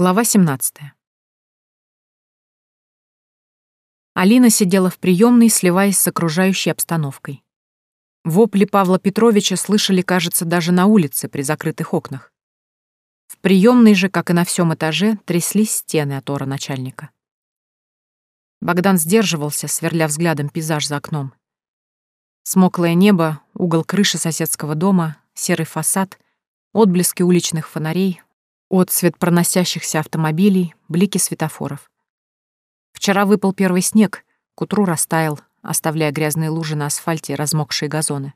Глава 17. Алина сидела в приемной, сливаясь с окружающей обстановкой. Вопли Павла Петровича слышали, кажется, даже на улице при закрытых окнах. В приемной же, как и на всем этаже, тряслись стены от ора начальника. Богдан сдерживался, сверля взглядом пейзаж за окном. Смоклое небо, угол крыши соседского дома, серый фасад, отблески уличных фонарей, Отцвет проносящихся автомобилей, блики светофоров. Вчера выпал первый снег, к утру растаял, оставляя грязные лужи на асфальте и размокшие газоны.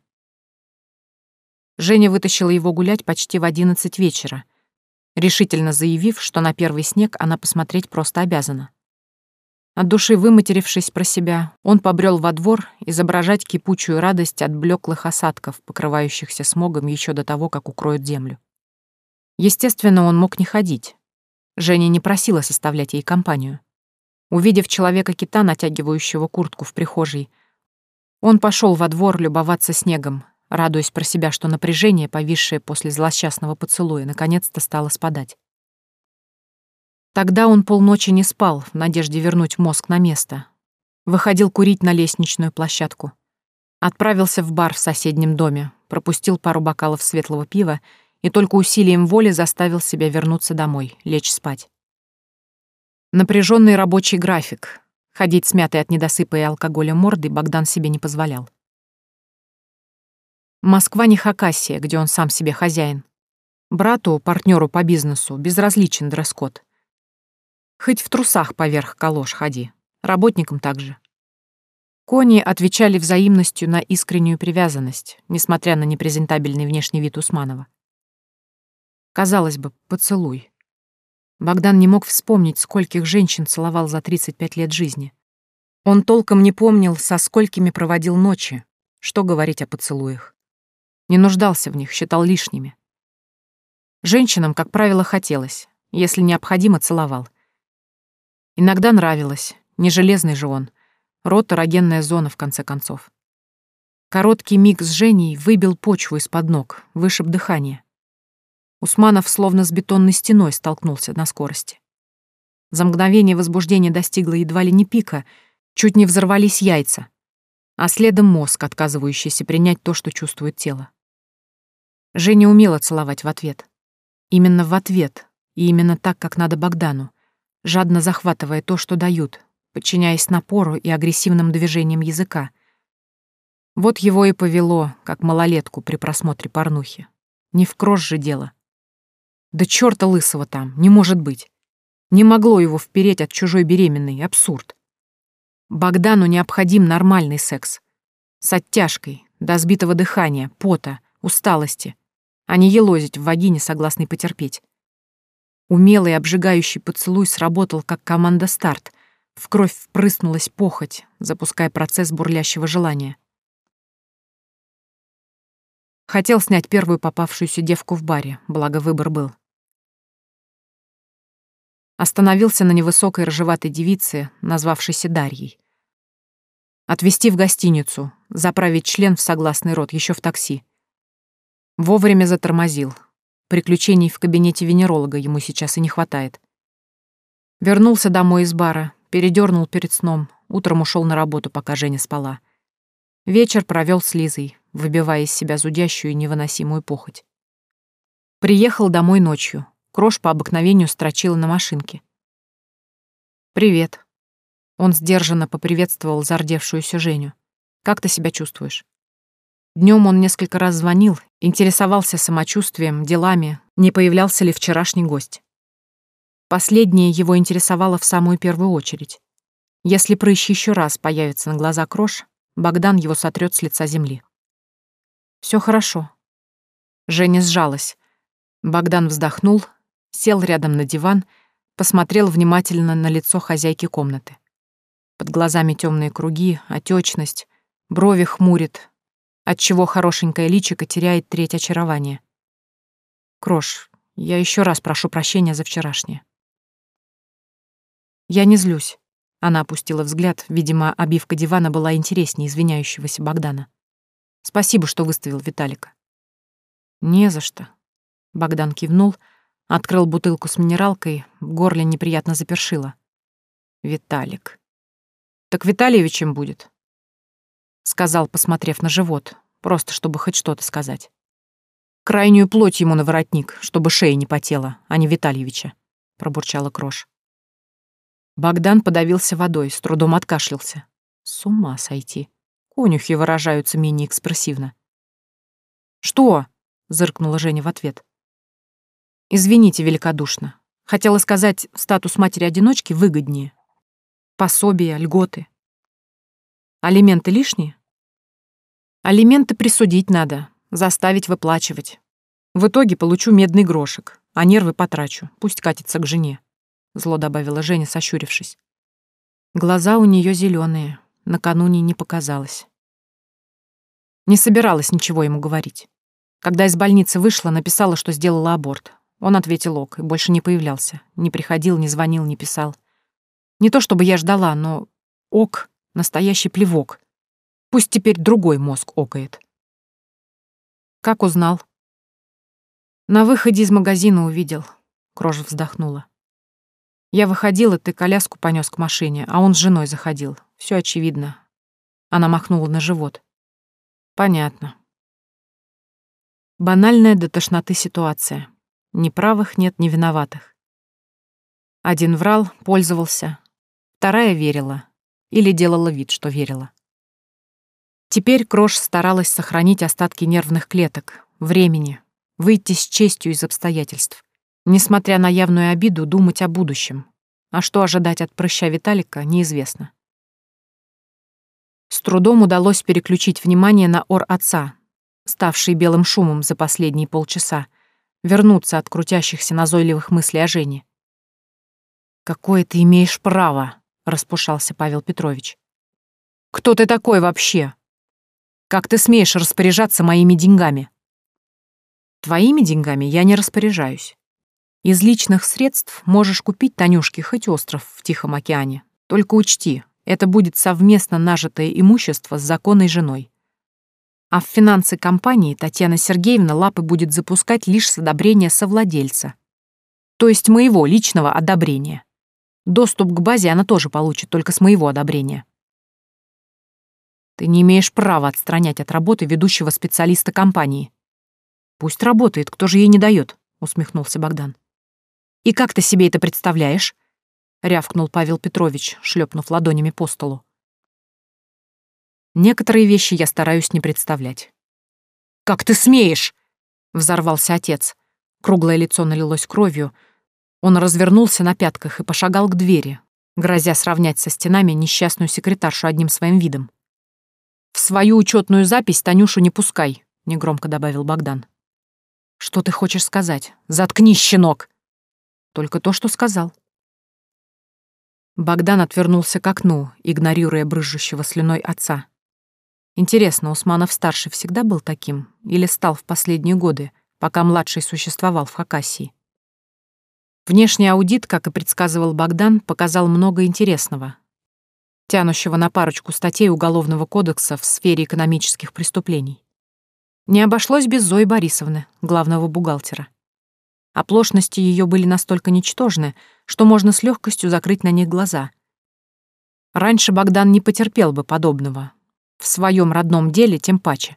Женя вытащила его гулять почти в одиннадцать вечера, решительно заявив, что на первый снег она посмотреть просто обязана. От души выматерившись про себя, он побрел во двор изображать кипучую радость от блеклых осадков, покрывающихся смогом еще до того, как укроют землю. Естественно, он мог не ходить. Женя не просила составлять ей компанию. Увидев человека-кита, натягивающего куртку в прихожей, он пошел во двор любоваться снегом, радуясь про себя, что напряжение, повисшее после злосчастного поцелуя, наконец-то стало спадать. Тогда он полночи не спал, в надежде вернуть мозг на место. Выходил курить на лестничную площадку. Отправился в бар в соседнем доме, пропустил пару бокалов светлого пива и только усилием воли заставил себя вернуться домой, лечь спать. Напряженный рабочий график. Ходить смятой от недосыпа и алкоголя морды Богдан себе не позволял. Москва не Хакасия, где он сам себе хозяин. Брату, партнеру по бизнесу, безразличен дресс-код. Хоть в трусах поверх калош ходи, работникам также. Кони отвечали взаимностью на искреннюю привязанность, несмотря на непрезентабельный внешний вид Усманова. Казалось бы, поцелуй. Богдан не мог вспомнить, скольких женщин целовал за 35 лет жизни. Он толком не помнил, со сколькими проводил ночи, что говорить о поцелуях. Не нуждался в них, считал лишними. Женщинам, как правило, хотелось, если необходимо, целовал. Иногда нравилось, не железный же он, рот эрогенная зона, в конце концов. Короткий миг с Женей выбил почву из-под ног, вышиб дыхание. Усманов словно с бетонной стеной столкнулся на скорости. За мгновение возбуждение достигло едва ли не пика, чуть не взорвались яйца, а следом мозг, отказывающийся принять то, что чувствует тело. Женя умела целовать в ответ. Именно в ответ, и именно так, как надо Богдану, жадно захватывая то, что дают, подчиняясь напору и агрессивным движениям языка. Вот его и повело, как малолетку при просмотре порнухи. Не в крош же дело. Да чёрта лысого там, не может быть. Не могло его впереть от чужой беременной, абсурд. Богдану необходим нормальный секс. С оттяжкой, до сбитого дыхания, пота, усталости, а не елозить в вагине, согласный потерпеть. Умелый обжигающий поцелуй сработал, как команда «Старт». В кровь впрыснулась похоть, запуская процесс бурлящего желания. Хотел снять первую попавшуюся девку в баре, благо выбор был. Остановился на невысокой рыжеватой девице, назвавшейся Дарьей. Отвезти в гостиницу, заправить член в согласный рот еще в такси. Вовремя затормозил. Приключений в кабинете венеролога ему сейчас и не хватает. Вернулся домой из бара, передернул перед сном, утром ушел на работу, пока Женя спала. Вечер провел с Лизой, выбивая из себя зудящую и невыносимую похоть. Приехал домой ночью, Крош по обыкновению строчила на машинке. «Привет». Он сдержанно поприветствовал зардевшуюся Женю. «Как ты себя чувствуешь?» Днем он несколько раз звонил, интересовался самочувствием, делами, не появлялся ли вчерашний гость. Последнее его интересовало в самую первую очередь. Если прыщ еще раз появится на глаза Крош, Богдан его сотрет с лица земли. Все хорошо. Женя сжалась. Богдан вздохнул, сел рядом на диван, посмотрел внимательно на лицо хозяйки комнаты. Под глазами темные круги, отечность, брови хмурит, отчего хорошенькая личико теряет треть очарования. Крош, я еще раз прошу прощения за вчерашнее. Я не злюсь. Она опустила взгляд, видимо, обивка дивана была интереснее извиняющегося Богдана. Спасибо, что выставил Виталика. Не за что. Богдан кивнул, Открыл бутылку с минералкой, в горле неприятно запершило. Виталик. Так Витальевичем будет. Сказал, посмотрев на живот, просто чтобы хоть что-то сказать. Крайнюю плоть ему на воротник, чтобы шея не потела, а не Витальевича, пробурчала Крош. Богдан подавился водой, с трудом откашлялся. С ума сойти. Конюхи выражаются менее экспрессивно. «Что?» — зыркнула Женя в ответ. «Извините великодушно. Хотела сказать, статус матери-одиночки выгоднее. Пособия, льготы. Алименты лишние? Алименты присудить надо, заставить выплачивать. В итоге получу медный грошек, а нервы потрачу, пусть катится к жене», — зло добавила Женя, сощурившись. Глаза у нее зеленые, накануне не показалось. Не собиралась ничего ему говорить. Когда из больницы вышла, написала, что сделала аборт. Он ответил ок и больше не появлялся. Не приходил, не звонил, не писал. Не то чтобы я ждала, но ок — настоящий плевок. Пусть теперь другой мозг окает. Как узнал? На выходе из магазина увидел. Крожа вздохнула. Я выходила, ты коляску понес к машине, а он с женой заходил. Все очевидно. Она махнула на живот. Понятно. Банальная до тошноты ситуация. Ни правых нет, ни виноватых. Один врал, пользовался. Вторая верила. Или делала вид, что верила. Теперь Крош старалась сохранить остатки нервных клеток, времени, выйти с честью из обстоятельств. Несмотря на явную обиду, думать о будущем. А что ожидать от прыща Виталика, неизвестно. С трудом удалось переключить внимание на ор отца, ставший белым шумом за последние полчаса, вернуться от крутящихся назойливых мыслей о Жене. «Какое ты имеешь право?» — распушался Павел Петрович. «Кто ты такой вообще? Как ты смеешь распоряжаться моими деньгами?» «Твоими деньгами я не распоряжаюсь. Из личных средств можешь купить Танюшке хоть остров в Тихом океане. Только учти, это будет совместно нажитое имущество с законной женой. А в финансы компании Татьяна Сергеевна лапы будет запускать лишь с одобрения совладельца. То есть моего личного одобрения. Доступ к базе она тоже получит, только с моего одобрения. Ты не имеешь права отстранять от работы ведущего специалиста компании. Пусть работает, кто же ей не дает, усмехнулся Богдан. И как ты себе это представляешь? — рявкнул Павел Петрович, шлепнув ладонями по столу. «Некоторые вещи я стараюсь не представлять». «Как ты смеешь?» — взорвался отец. Круглое лицо налилось кровью. Он развернулся на пятках и пошагал к двери, грозя сравнять со стенами несчастную секретаршу одним своим видом. «В свою учетную запись Танюшу не пускай», — негромко добавил Богдан. «Что ты хочешь сказать? Заткнись, щенок!» «Только то, что сказал». Богдан отвернулся к окну, игнорируя брызжущего слюной отца. Интересно, Усманов-старший всегда был таким или стал в последние годы, пока младший существовал в Хакасии? Внешний аудит, как и предсказывал Богдан, показал много интересного, тянущего на парочку статей Уголовного кодекса в сфере экономических преступлений. Не обошлось без Зои Борисовны, главного бухгалтера. Оплошности ее были настолько ничтожны, что можно с легкостью закрыть на них глаза. Раньше Богдан не потерпел бы подобного. В своем родном деле тем паче.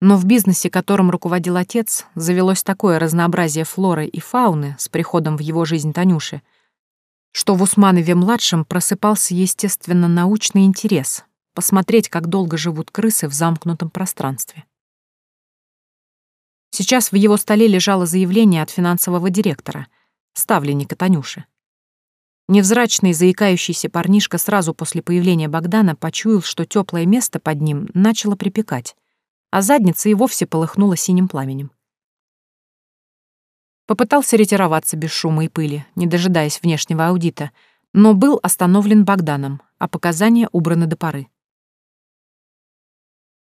Но в бизнесе, которым руководил отец, завелось такое разнообразие флоры и фауны с приходом в его жизнь Танюши, что в Усманове-младшем просыпался естественно научный интерес посмотреть, как долго живут крысы в замкнутом пространстве. Сейчас в его столе лежало заявление от финансового директора, ставленника Танюши. Невзрачный, заикающийся парнишка сразу после появления Богдана почуял, что теплое место под ним начало припекать, а задница и вовсе полыхнула синим пламенем. Попытался ретироваться без шума и пыли, не дожидаясь внешнего аудита, но был остановлен Богданом, а показания убраны до поры.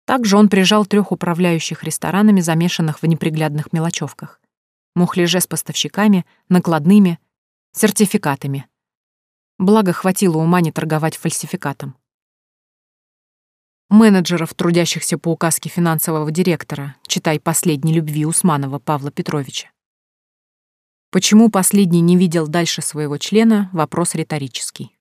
Также он прижал трех управляющих ресторанами, замешанных в неприглядных мелочевках. Мухляже с поставщиками, накладными, сертификатами. Благо, хватило ума не торговать фальсификатом. Менеджеров, трудящихся по указке финансового директора, читай «Последней любви» Усманова Павла Петровича. Почему последний не видел дальше своего члена — вопрос риторический.